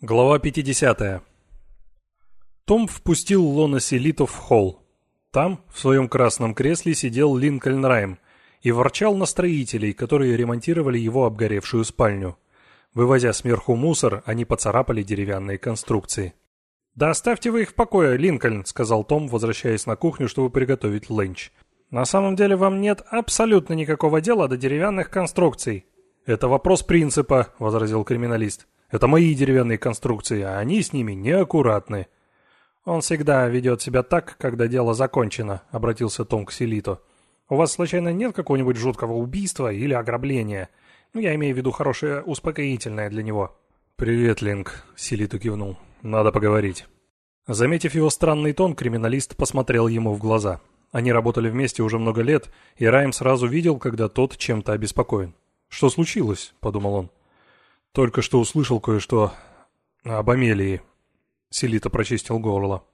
Глава 50. Том впустил Лона Селито в холл. Там, в своем красном кресле, сидел Линкольн Райм и ворчал на строителей, которые ремонтировали его обгоревшую спальню. Вывозя сверху мусор, они поцарапали деревянные конструкции. «Да оставьте вы их в покое, Линкольн», — сказал Том, возвращаясь на кухню, чтобы приготовить ленч. «На самом деле вам нет абсолютно никакого дела до деревянных конструкций». «Это вопрос принципа», — возразил криминалист. Это мои деревянные конструкции, а они с ними неаккуратны. Он всегда ведет себя так, когда дело закончено, обратился Том к Селиту. У вас, случайно, нет какого-нибудь жуткого убийства или ограбления? Ну, я имею в виду хорошее успокоительное для него. «Привет, Линк», — Селиту кивнул. «Надо поговорить». Заметив его странный тон, криминалист посмотрел ему в глаза. Они работали вместе уже много лет, и Райм сразу видел, когда тот чем-то обеспокоен. «Что случилось?» — подумал он. Только что услышал кое-что об Амелии. Селита прочистил горло.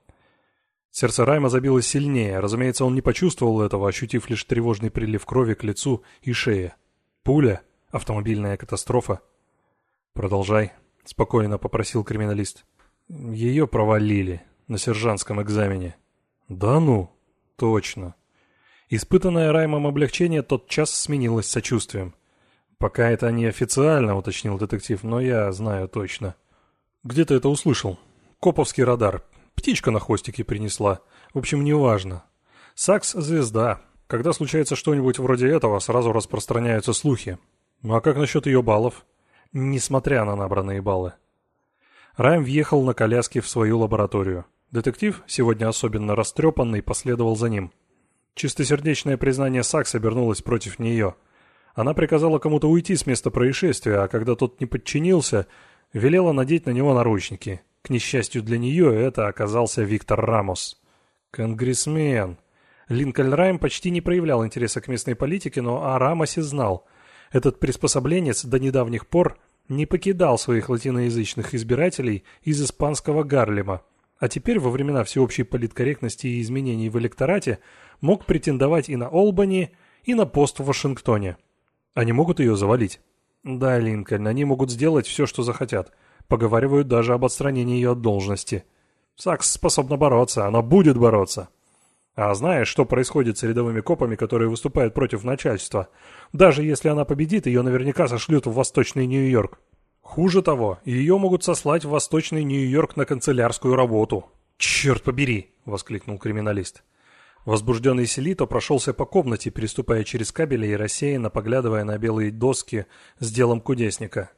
Сердце Райма забилось сильнее. Разумеется, он не почувствовал этого, ощутив лишь тревожный прилив крови к лицу и шее. Пуля? Автомобильная катастрофа? Продолжай, спокойно попросил криминалист. Ее провалили на сержантском экзамене. Да ну? Точно. Испытанное Раймом облегчение тотчас сменилось сочувствием. «Пока это не официально», — уточнил детектив, — «но я знаю точно». «Где ты это услышал?» «Коповский радар. Птичка на хвостике принесла. В общем, неважно. Сакс — звезда. Когда случается что-нибудь вроде этого, сразу распространяются слухи. Ну а как насчет ее баллов?» «Несмотря на набранные баллы». Райм въехал на коляске в свою лабораторию. Детектив, сегодня особенно растрепанный, последовал за ним. Чистосердечное признание Сакс обернулось против нее — она приказала кому-то уйти с места происшествия, а когда тот не подчинился, велела надеть на него наручники. К несчастью для нее, это оказался Виктор Рамос. Конгрессмен. Линкольн Райм почти не проявлял интереса к местной политике, но о Рамосе знал. Этот приспособленец до недавних пор не покидал своих латиноязычных избирателей из испанского Гарлема, а теперь, во времена всеобщей политкорректности и изменений в электорате, мог претендовать и на Олбани, и на пост в Вашингтоне. Они могут ее завалить? Да, Линкольн, они могут сделать все, что захотят. Поговаривают даже об отстранении ее от должности. Сакс способна бороться, она будет бороться. А знаешь, что происходит с рядовыми копами, которые выступают против начальства? Даже если она победит, ее наверняка сошлют в Восточный Нью-Йорк. Хуже того, ее могут сослать в Восточный Нью-Йорк на канцелярскую работу. «Черт побери!» — воскликнул криминалист. Возбужденный Селито прошелся по комнате, переступая через кабели и рассеянно поглядывая на белые доски с делом кудесника.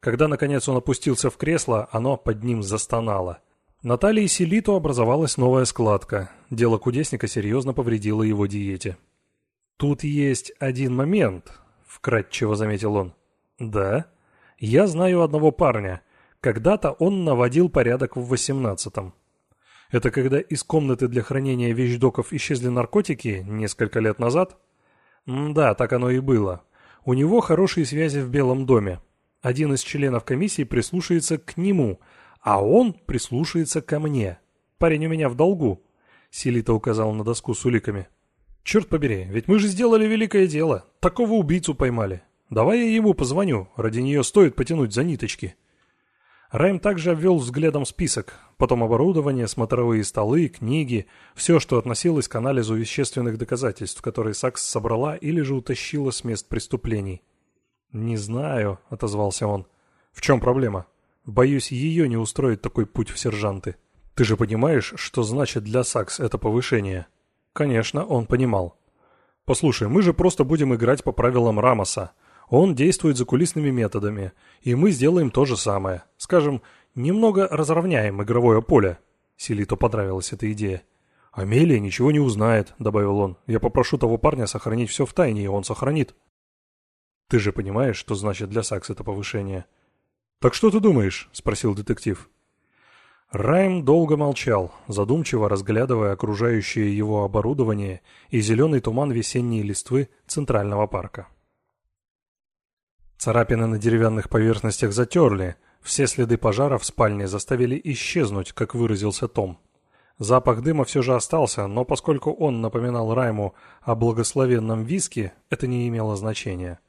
Когда, наконец, он опустился в кресло, оно под ним застонало. На талии Селито образовалась новая складка. Дело кудесника серьезно повредило его диете. «Тут есть один момент», — вкратчиво заметил он. «Да? Я знаю одного парня. Когда-то он наводил порядок в восемнадцатом. Это когда из комнаты для хранения вещдоков исчезли наркотики несколько лет назад? М да, так оно и было. У него хорошие связи в Белом доме. Один из членов комиссии прислушается к нему, а он прислушается ко мне. Парень у меня в долгу. Селита указал на доску с уликами. Черт побери, ведь мы же сделали великое дело. Такого убийцу поймали. Давай я ему позвоню, ради нее стоит потянуть за ниточки. Райм также обвел взглядом список, потом оборудование, смотровые столы, книги, все, что относилось к анализу вещественных доказательств, которые Сакс собрала или же утащила с мест преступлений. «Не знаю», — отозвался он. «В чем проблема? Боюсь, ее не устроит такой путь в сержанты. Ты же понимаешь, что значит для Сакс это повышение?» Конечно, он понимал. «Послушай, мы же просто будем играть по правилам Рамоса. Он действует закулисными методами, и мы сделаем то же самое. Скажем, немного разровняем игровое поле. Селито понравилась эта идея. «Амелия ничего не узнает», — добавил он. «Я попрошу того парня сохранить все в тайне, и он сохранит». «Ты же понимаешь, что значит для Сакс это повышение?» «Так что ты думаешь?» — спросил детектив. Райм долго молчал, задумчиво разглядывая окружающее его оборудование и зеленый туман весенней листвы Центрального парка. Царапины на деревянных поверхностях затерли, все следы пожара в спальне заставили исчезнуть, как выразился Том. Запах дыма все же остался, но поскольку он напоминал Райму о благословенном виске, это не имело значения.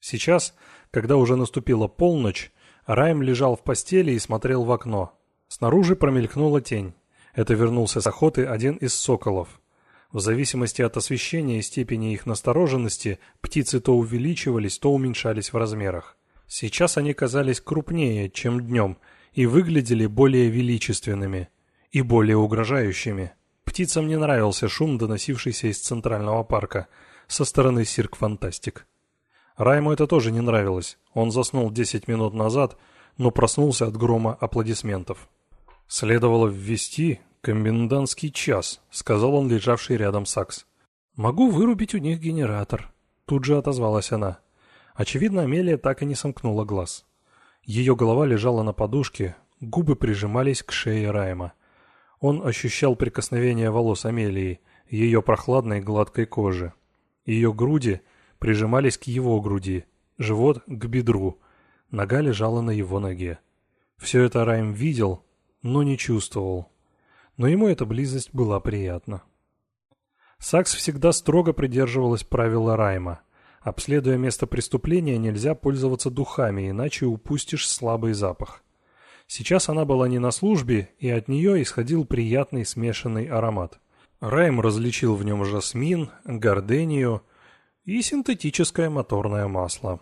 Сейчас, когда уже наступила полночь, Райм лежал в постели и смотрел в окно. Снаружи промелькнула тень. Это вернулся с охоты один из соколов. В зависимости от освещения и степени их настороженности, птицы то увеличивались, то уменьшались в размерах. Сейчас они казались крупнее, чем днем, и выглядели более величественными и более угрожающими. Птицам не нравился шум, доносившийся из Центрального парка, со стороны Сирк Фантастик. Райму это тоже не нравилось. Он заснул 10 минут назад, но проснулся от грома аплодисментов. Следовало ввести комендантский час, сказал он, лежавший рядом Сакс. Могу вырубить у них генератор. Тут же отозвалась она. Очевидно, Амелия так и не сомкнула глаз. Ее голова лежала на подушке, губы прижимались к шее Райма. Он ощущал прикосновение волос Амелии, ее прохладной гладкой кожи. Ее груди прижимались к его груди, живот к бедру, нога лежала на его ноге. Все это Райм видел, но не чувствовал. Но ему эта близость была приятна. Сакс всегда строго придерживалась правила Райма. Обследуя место преступления, нельзя пользоваться духами, иначе упустишь слабый запах. Сейчас она была не на службе, и от нее исходил приятный смешанный аромат. Райм различил в нем жасмин, гордению и синтетическое моторное масло.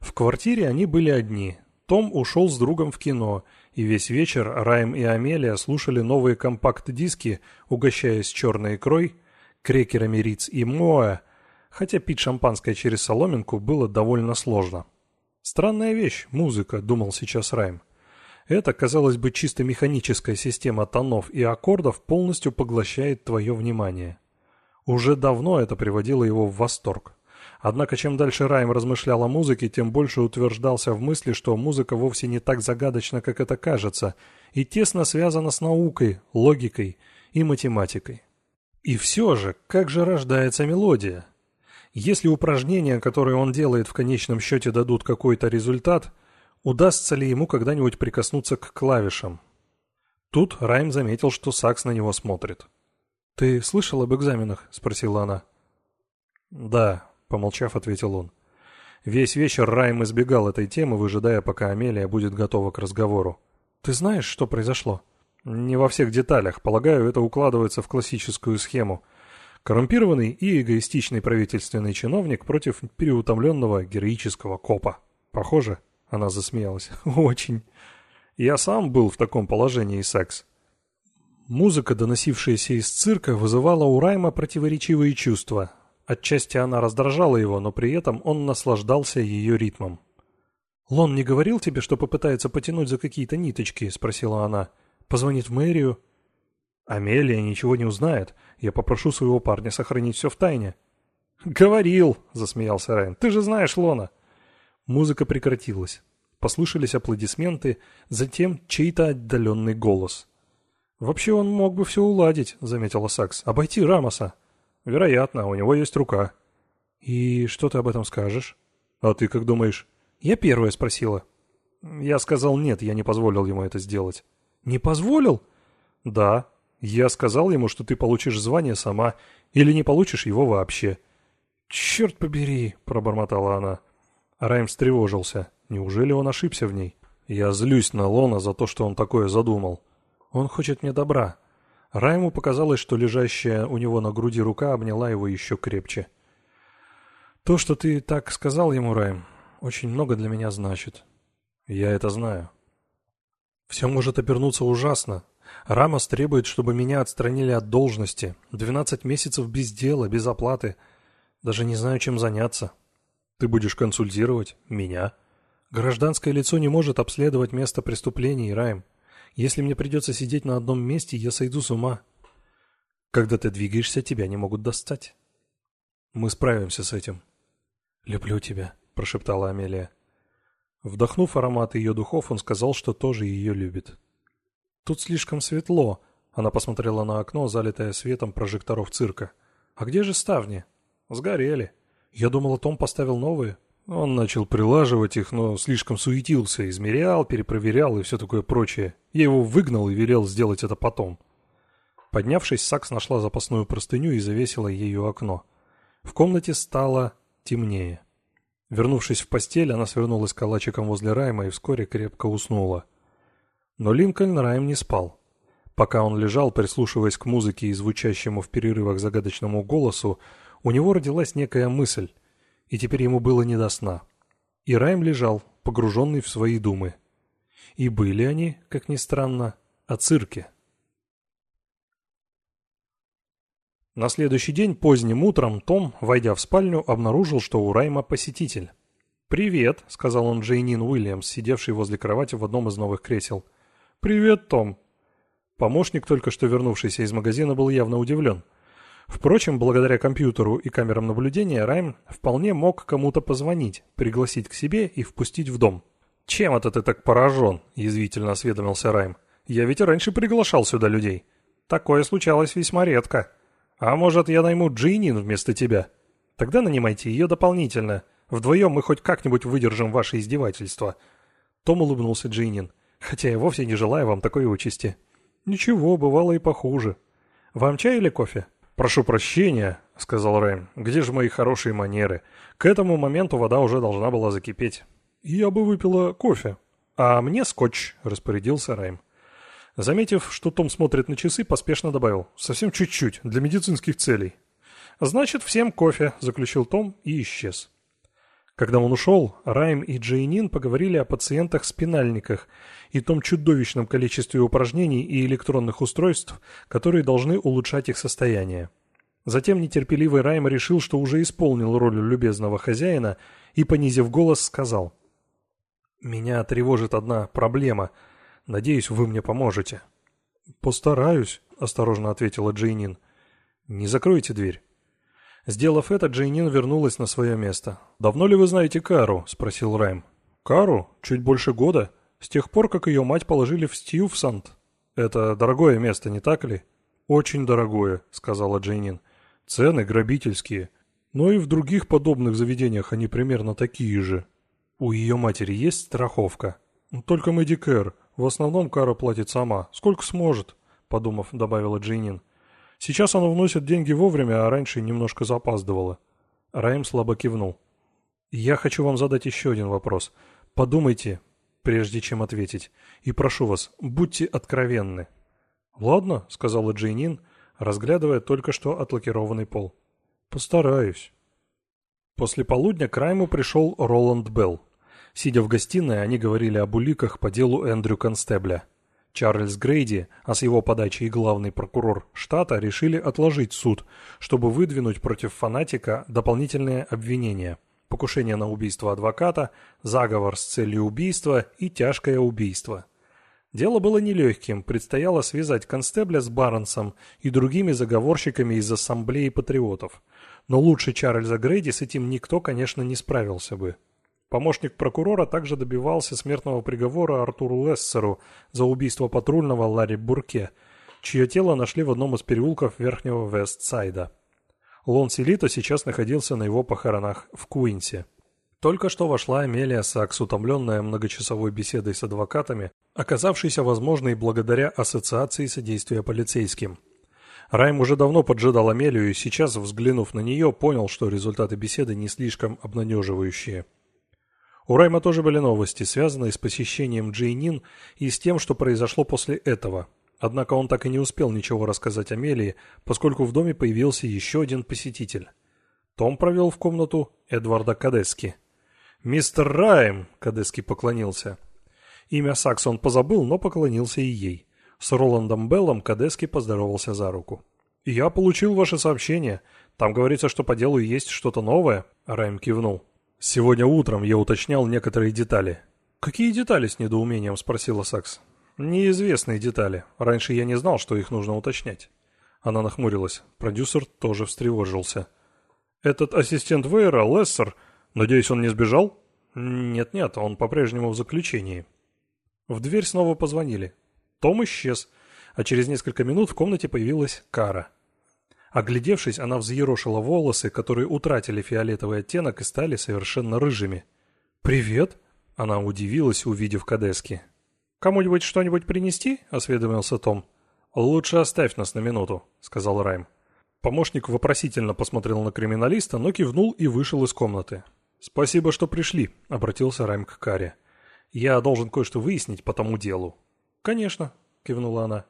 В квартире они были одни. Том ушел с другом в кино, и весь вечер Райм и Амелия слушали новые компакт-диски, угощаясь черной икрой, крекерами Риц и Моэ, хотя пить шампанское через соломинку было довольно сложно. «Странная вещь, музыка», — думал сейчас Райм. Это, казалось бы, чисто механическая система тонов и аккордов полностью поглощает твое внимание. Уже давно это приводило его в восторг. Однако, чем дальше Райм размышлял о музыке, тем больше утверждался в мысли, что музыка вовсе не так загадочна, как это кажется, и тесно связана с наукой, логикой и математикой. И все же, как же рождается мелодия? Если упражнения, которые он делает в конечном счете дадут какой-то результат, удастся ли ему когда-нибудь прикоснуться к клавишам? Тут Райм заметил, что Сакс на него смотрит. «Ты слышал об экзаменах?» – спросила она. «Да», – помолчав, ответил он. Весь вечер Райм избегал этой темы, выжидая, пока Амелия будет готова к разговору. «Ты знаешь, что произошло?» «Не во всех деталях. Полагаю, это укладывается в классическую схему. Коррумпированный и эгоистичный правительственный чиновник против переутомленного героического копа. Похоже? Она засмеялась. Очень. Я сам был в таком положении, секс. Музыка, доносившаяся из цирка, вызывала у Райма противоречивые чувства. Отчасти она раздражала его, но при этом он наслаждался ее ритмом. «Лон не говорил тебе, что попытается потянуть за какие-то ниточки?» – спросила она. «Позвонит в мэрию?» Амелия ничего не узнает. Я попрошу своего парня сохранить все в тайне. «Говорил!» — засмеялся Райан. «Ты же знаешь Лона!» Музыка прекратилась. Послышались аплодисменты, затем чей-то отдаленный голос. «Вообще он мог бы все уладить», — заметила Сакс. «Обойти Рамоса». «Вероятно, у него есть рука». «И что ты об этом скажешь?» «А ты как думаешь?» «Я первая спросила». «Я сказал нет, я не позволил ему это сделать». «Не позволил?» «Да, я сказал ему, что ты получишь звание сама, или не получишь его вообще. «Черт побери!» – пробормотала она. Райм встревожился. Неужели он ошибся в ней? Я злюсь на Лона за то, что он такое задумал. Он хочет мне добра. Райму показалось, что лежащая у него на груди рука обняла его еще крепче. «То, что ты так сказал ему, Райм, очень много для меня значит. Я это знаю. Все может обернуться ужасно, Рамос требует, чтобы меня отстранили от должности. Двенадцать месяцев без дела, без оплаты. Даже не знаю, чем заняться. Ты будешь консультировать? Меня? Гражданское лицо не может обследовать место преступлений, Райм. Если мне придется сидеть на одном месте, я сойду с ума. Когда ты двигаешься, тебя не могут достать. Мы справимся с этим. Люблю тебя, прошептала Амелия. Вдохнув аромат ее духов, он сказал, что тоже ее любит. Тут слишком светло. Она посмотрела на окно, залитое светом прожекторов цирка. А где же ставни? Сгорели. Я думала, Том поставил новые. Он начал прилаживать их, но слишком суетился, измерял, перепроверял и все такое прочее. Я его выгнал и велел сделать это потом. Поднявшись, Сакс нашла запасную простыню и завесила ею окно. В комнате стало темнее. Вернувшись в постель, она свернулась калачиком возле Райма и вскоре крепко уснула. Но Линкольн Райм не спал. Пока он лежал, прислушиваясь к музыке и звучащему в перерывах загадочному голосу, у него родилась некая мысль, и теперь ему было не до сна. И Райм лежал, погруженный в свои думы. И были они, как ни странно, о цирке. На следующий день поздним утром Том, войдя в спальню, обнаружил, что у Райма посетитель. «Привет», — сказал он Джейнин Уильямс, сидевший возле кровати в одном из новых кресел. «Привет, Том». Помощник, только что вернувшийся из магазина, был явно удивлен. Впрочем, благодаря компьютеру и камерам наблюдения, Райм вполне мог кому-то позвонить, пригласить к себе и впустить в дом. «Чем это ты так поражен?» – язвительно осведомился Райм. «Я ведь раньше приглашал сюда людей. Такое случалось весьма редко». «А может, я найму Джинин вместо тебя? Тогда нанимайте ее дополнительно. Вдвоем мы хоть как-нибудь выдержим ваше издевательство». Том улыбнулся Джинин, хотя я вовсе не желаю вам такой участи. «Ничего, бывало и похуже. Вам чай или кофе?» «Прошу прощения», — сказал Рэм. «Где же мои хорошие манеры? К этому моменту вода уже должна была закипеть». «Я бы выпила кофе». «А мне скотч», — распорядился Рэм. Заметив, что Том смотрит на часы, поспешно добавил. «Совсем чуть-чуть, для медицинских целей». «Значит, всем кофе», — заключил Том и исчез. Когда он ушел, Райм и Джейнин поговорили о пациентах-спинальниках и том чудовищном количестве упражнений и электронных устройств, которые должны улучшать их состояние. Затем нетерпеливый Райм решил, что уже исполнил роль любезного хозяина и, понизив голос, сказал «Меня тревожит одна проблема — Надеюсь, вы мне поможете». «Постараюсь», — осторожно ответила Джейнин. «Не закройте дверь». Сделав это, Джейнин вернулась на свое место. «Давно ли вы знаете Кару?» — спросил Райм. «Кару? Чуть больше года. С тех пор, как ее мать положили в Стьюфсант. Это дорогое место, не так ли?» «Очень дорогое», — сказала Джейнин. «Цены грабительские. Но и в других подобных заведениях они примерно такие же. У ее матери есть страховка?» «Только Мэдикэр. В основном Кара платит сама. Сколько сможет, подумав, добавила Джинин. Сейчас она вносит деньги вовремя, а раньше немножко запаздывала. Раим слабо кивнул. Я хочу вам задать еще один вопрос. Подумайте, прежде чем ответить. И прошу вас, будьте откровенны. Ладно, сказала Джейнин, разглядывая только что отлакированный пол. Постараюсь. После полудня к Райму пришел Роланд Белл. Сидя в гостиной, они говорили об уликах по делу Эндрю Констебля. Чарльз Грейди, а с его подачи и главный прокурор штата решили отложить суд, чтобы выдвинуть против фанатика дополнительные обвинения. Покушение на убийство адвоката, заговор с целью убийства и тяжкое убийство. Дело было нелегким, предстояло связать Констебля с Барнсом и другими заговорщиками из Ассамблеи патриотов. Но лучше Чарльза Грейди с этим никто, конечно, не справился бы. Помощник прокурора также добивался смертного приговора Артуру Лессеру за убийство патрульного Ларри Бурке, чье тело нашли в одном из переулков Верхнего Вестсайда. Лон Селито сейчас находился на его похоронах в Куинсе. Только что вошла Амелия Сакс, утомленная многочасовой беседой с адвокатами, оказавшейся возможной благодаря Ассоциации содействия полицейским. Райм уже давно поджидал Амелию и сейчас, взглянув на нее, понял, что результаты беседы не слишком обнадеживающие. У Райма тоже были новости, связанные с посещением Джейнин и с тем, что произошло после этого. Однако он так и не успел ничего рассказать Амелии, поскольку в доме появился еще один посетитель. Том провел в комнату Эдварда Кадески. «Мистер Райм!» — Кадески поклонился. Имя Сакс он позабыл, но поклонился и ей. С Роландом Беллом Кадески поздоровался за руку. «Я получил ваше сообщение. Там говорится, что по делу есть что-то новое», — Райм кивнул. Сегодня утром я уточнял некоторые детали. «Какие детали?» — с недоумением спросила Сакс. «Неизвестные детали. Раньше я не знал, что их нужно уточнять». Она нахмурилась. Продюсер тоже встревожился. «Этот ассистент Вейера, Лессер, надеюсь, он не сбежал?» «Нет-нет, он по-прежнему в заключении». В дверь снова позвонили. Том исчез, а через несколько минут в комнате появилась Кара. Оглядевшись, она взъерошила волосы, которые утратили фиолетовый оттенок и стали совершенно рыжими. «Привет!» — она удивилась, увидев Кадески. «Кому-нибудь что-нибудь принести?» — осведомился Том. «Лучше оставь нас на минуту», — сказал Райм. Помощник вопросительно посмотрел на криминалиста, но кивнул и вышел из комнаты. «Спасибо, что пришли», — обратился Райм к Каре. «Я должен кое-что выяснить по тому делу». «Конечно», — кивнула она.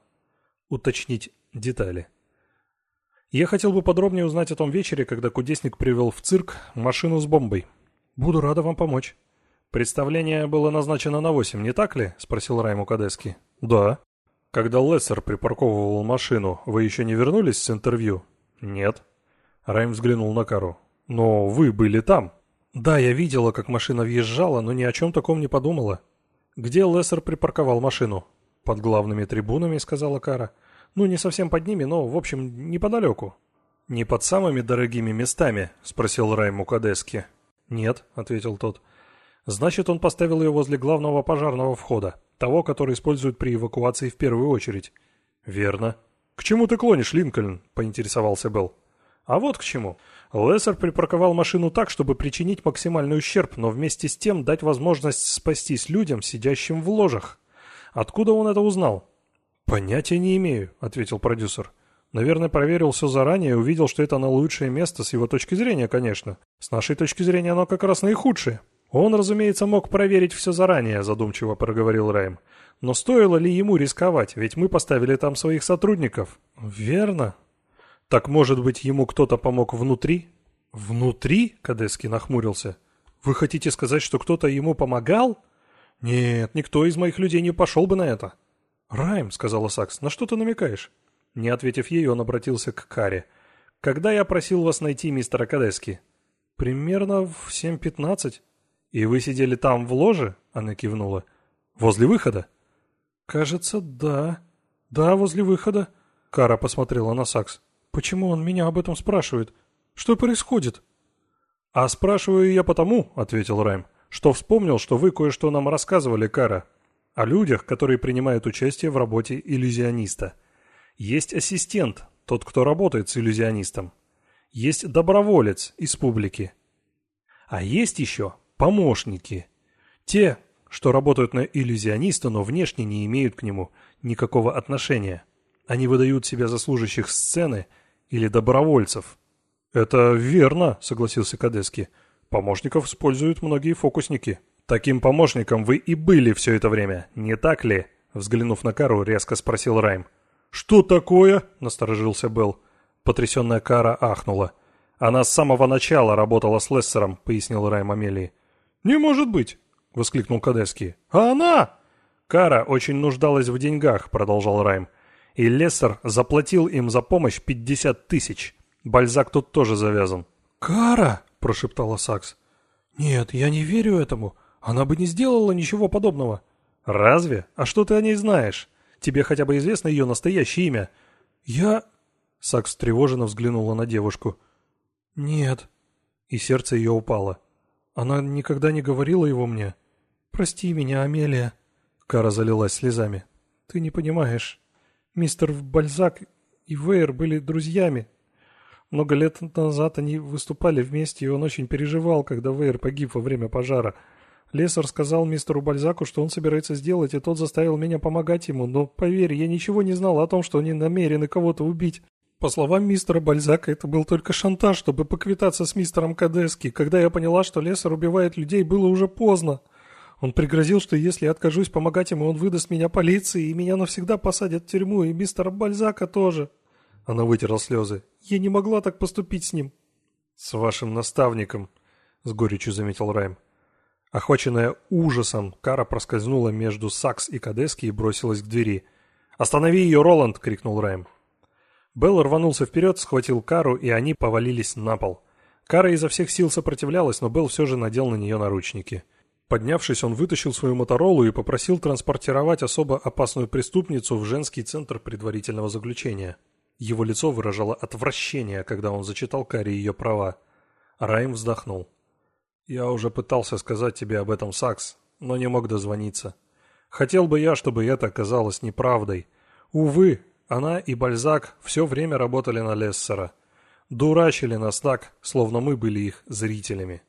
«Уточнить детали». «Я хотел бы подробнее узнать о том вечере, когда кудесник привел в цирк машину с бомбой. Буду рада вам помочь». «Представление было назначено на восемь, не так ли?» — спросил Райму Кадески. «Да». «Когда Лессер припарковывал машину, вы еще не вернулись с интервью?» «Нет». Райм взглянул на Кару. «Но вы были там». «Да, я видела, как машина въезжала, но ни о чем таком не подумала». «Где Лессер припарковал машину?» «Под главными трибунами», — сказала Кара. «Ну, не совсем под ними, но, в общем, неподалеку». «Не под самыми дорогими местами?» — спросил Райм Мукадески. «Нет», — ответил тот. Значит, он поставил ее возле главного пожарного входа, того, который используют при эвакуации в первую очередь. Верно. К чему ты клонишь, Линкольн? поинтересовался Белл. А вот к чему. Лессер припарковал машину так, чтобы причинить максимальный ущерб, но вместе с тем дать возможность спастись людям, сидящим в ложах. Откуда он это узнал? Понятия не имею, ответил продюсер. Наверное, проверил все заранее и увидел, что это на лучшее место с его точки зрения, конечно. С нашей точки зрения оно как раз наихудшее. «Он, разумеется, мог проверить все заранее», — задумчиво проговорил Райм. «Но стоило ли ему рисковать, ведь мы поставили там своих сотрудников?» «Верно». «Так, может быть, ему кто-то помог внутри?» «Внутри?» — Кадески нахмурился. «Вы хотите сказать, что кто-то ему помогал?» «Нет, никто из моих людей не пошел бы на это». «Райм», — сказала Сакс, — «на что ты намекаешь?» Не ответив ей, он обратился к Каре. «Когда я просил вас найти мистера Кадески?» «Примерно в семь пятнадцать». «И вы сидели там в ложе?» — она кивнула. «Возле выхода?» «Кажется, да. Да, возле выхода». Кара посмотрела на Сакс. «Почему он меня об этом спрашивает? Что происходит?» «А спрашиваю я потому», — ответил Райм, «что вспомнил, что вы кое-что нам рассказывали, Кара, о людях, которые принимают участие в работе иллюзиониста. Есть ассистент, тот, кто работает с иллюзионистом. Есть доброволец из публики. А есть еще помощники. Те, что работают на иллюзиониста, но внешне не имеют к нему никакого отношения. Они выдают себя за служащих сцены или добровольцев. «Это верно», — согласился Кадески. «Помощников используют многие фокусники». «Таким помощником вы и были все это время, не так ли?» Взглянув на Кару, резко спросил Райм. «Что такое?» — насторожился Белл. Потрясенная Кара ахнула. «Она с самого начала работала с Лессером», — пояснил Райм Амелии. «Не может быть!» — воскликнул Кадески. «А она?» «Кара очень нуждалась в деньгах», — продолжал Райм. «И Лессер заплатил им за помощь пятьдесят тысяч. Бальзак тут тоже завязан». «Кара!» — прошептала Сакс. «Нет, я не верю этому. Она бы не сделала ничего подобного». «Разве? А что ты о ней знаешь? Тебе хотя бы известно ее настоящее имя?» «Я...» Сакс тревоженно взглянула на девушку. «Нет». И сердце ее упало. Она никогда не говорила его мне. Прости меня, Амелия. Кара залилась слезами. Ты не понимаешь. Мистер Бальзак и Вейер были друзьями. Много лет назад они выступали вместе, и он очень переживал, когда Вейер погиб во время пожара. Лесар сказал мистеру Бальзаку, что он собирается сделать, и тот заставил меня помогать ему, но, поверь, я ничего не знал о том, что они намерены кого-то убить. По словам мистера Бальзака, это был только шантаж, чтобы поквитаться с мистером Кадески. Когда я поняла, что Лесар убивает людей, было уже поздно. Он пригрозил, что если я откажусь помогать ему, он выдаст меня полиции, и меня навсегда посадят в тюрьму, и мистера Бальзака тоже. Она вытерла слезы. Я не могла так поступить с ним. «С вашим наставником», — с горечью заметил Райм. Охваченная ужасом, Кара проскользнула между Сакс и Кадески и бросилась к двери. «Останови ее, Роланд!» — крикнул Райм. Белл рванулся вперед, схватил Кару, и они повалились на пол. Кара изо всех сил сопротивлялась, но Белл все же надел на нее наручники. Поднявшись, он вытащил свою Моторолу и попросил транспортировать особо опасную преступницу в женский центр предварительного заключения. Его лицо выражало отвращение, когда он зачитал Каре ее права. Райм вздохнул. «Я уже пытался сказать тебе об этом, Сакс, но не мог дозвониться. Хотел бы я, чтобы это оказалось неправдой. Увы, она и Бальзак все время работали на Лессера. Дурачили нас так, словно мы были их зрителями.